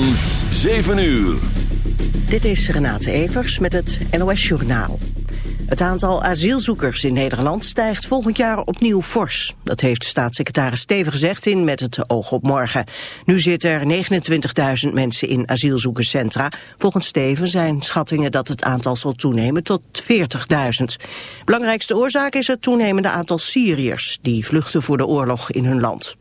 van 7 uur. Dit is Renate Evers met het NOS Journaal. Het aantal asielzoekers in Nederland stijgt volgend jaar opnieuw fors. Dat heeft staatssecretaris Steven gezegd in Met het oog op morgen. Nu zitten er 29.000 mensen in asielzoekerscentra. Volgens Steven zijn schattingen dat het aantal zal toenemen tot 40.000. Belangrijkste oorzaak is het toenemende aantal Syriërs... die vluchten voor de oorlog in hun land.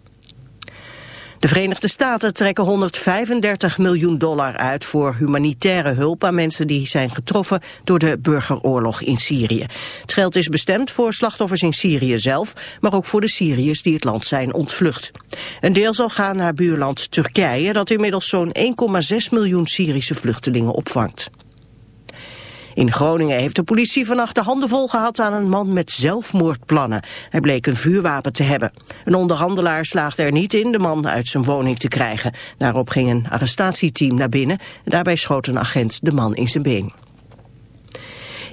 De Verenigde Staten trekken 135 miljoen dollar uit voor humanitaire hulp aan mensen die zijn getroffen door de burgeroorlog in Syrië. Het geld is bestemd voor slachtoffers in Syrië zelf, maar ook voor de Syriërs die het land zijn ontvlucht. Een deel zal gaan naar buurland Turkije, dat inmiddels zo'n 1,6 miljoen Syrische vluchtelingen opvangt. In Groningen heeft de politie vannacht de handen vol gehad aan een man met zelfmoordplannen. Hij bleek een vuurwapen te hebben. Een onderhandelaar slaagde er niet in de man uit zijn woning te krijgen. Daarop ging een arrestatieteam naar binnen. Daarbij schoot een agent de man in zijn been.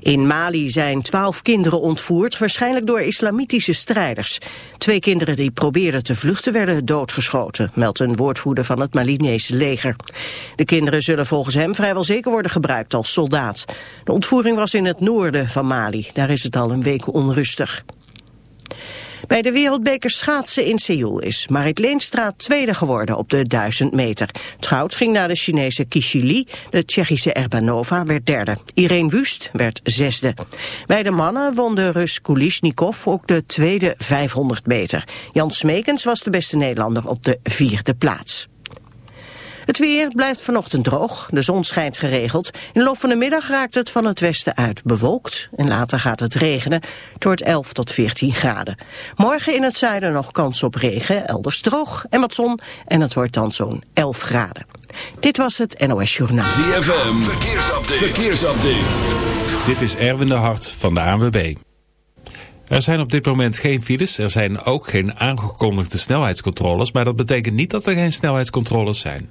In Mali zijn twaalf kinderen ontvoerd, waarschijnlijk door islamitische strijders. Twee kinderen die probeerden te vluchten werden doodgeschoten, meldt een woordvoerder van het Malinese leger. De kinderen zullen volgens hem vrijwel zeker worden gebruikt als soldaat. De ontvoering was in het noorden van Mali, daar is het al een week onrustig. Bij de wereldbeker schaatsen in Seoul is Marit Leenstra tweede geworden op de 1000 meter. Goud ging naar de Chinese Kishili, de Tsjechische Erbanova werd derde. Irene Wust werd zesde. Bij de mannen won de Rus Kulishnikov ook de tweede 500 meter. Jan Smekens was de beste Nederlander op de vierde plaats. Het weer blijft vanochtend droog. De zon schijnt geregeld. In de loop van de middag raakt het van het westen uit bewolkt. En later gaat het regenen. Wordt 11 tot 14 graden. Morgen in het zuiden nog kans op regen. Elders droog en wat zon. En het wordt dan zo'n 11 graden. Dit was het NOS Journaal. ZFM. Verkeersupdate. Verkeersupdate. Dit is Erwin de Hart van de ANWB. Er zijn op dit moment geen files. Er zijn ook geen aangekondigde snelheidscontroles. Maar dat betekent niet dat er geen snelheidscontroles zijn.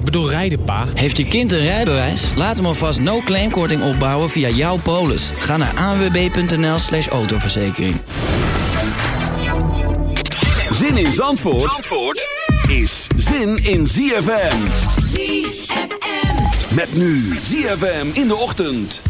Ik bedoel rijden, pa. Heeft je kind een rijbewijs? Laat hem alvast no-claimkorting opbouwen via jouw polis. Ga naar anwb.nl slash autoverzekering. Zin in Zandvoort, Zandvoort is zin in ZFM. ZFM. Met nu ZFM in de ochtend.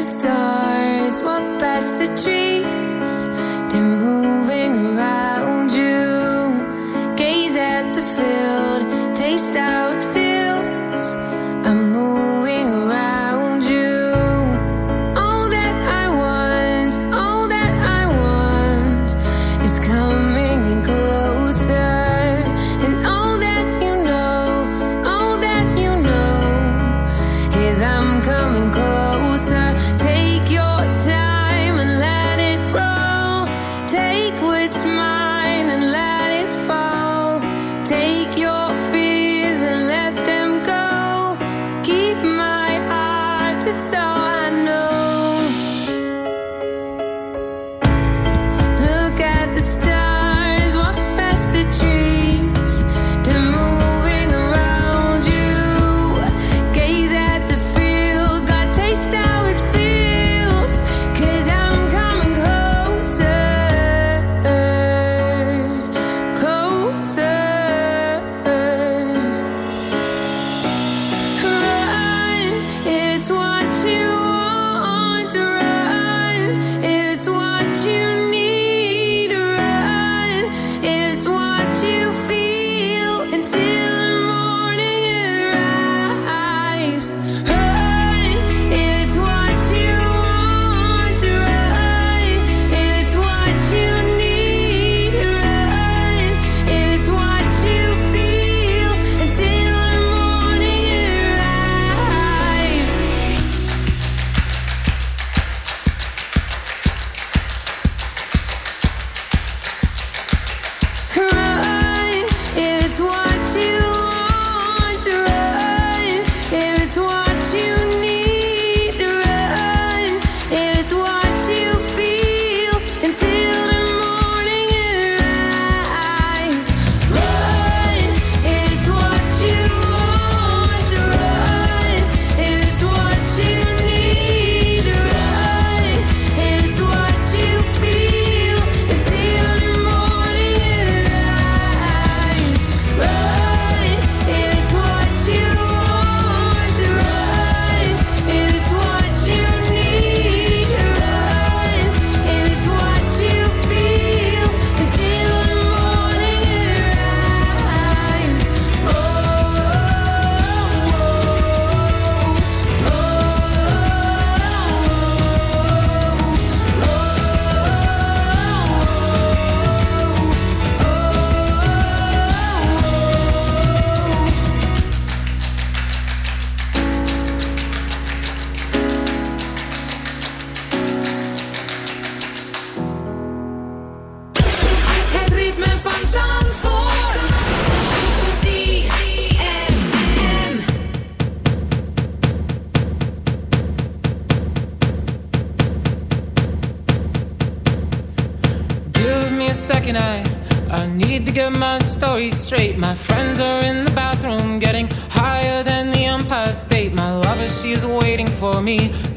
The stars, walk past the trees.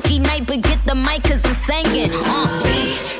karaoke night, but get the mic cause I'm singing. Uh,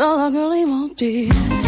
all I really won't be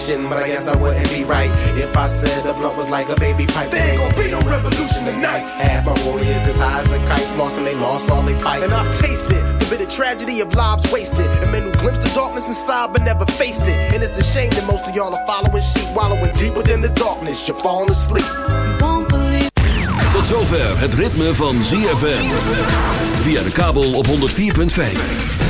Addiction, but I guess I wouldn't be right if I said the blunt was like a baby pipe. There ain't gonna be no revolution tonight. Had my warriors as high as a kite, flossing they lost all they fight. And I've tasted the bitter tragedy of lives wasted, and men who glimpsed the darkness inside but never faced it. And it's a shame that most of y'all are following sheep, wallowing deep within the darkness. You're falling asleep. Tot zover het ritme van ZFM. Via de kabel op 104.5.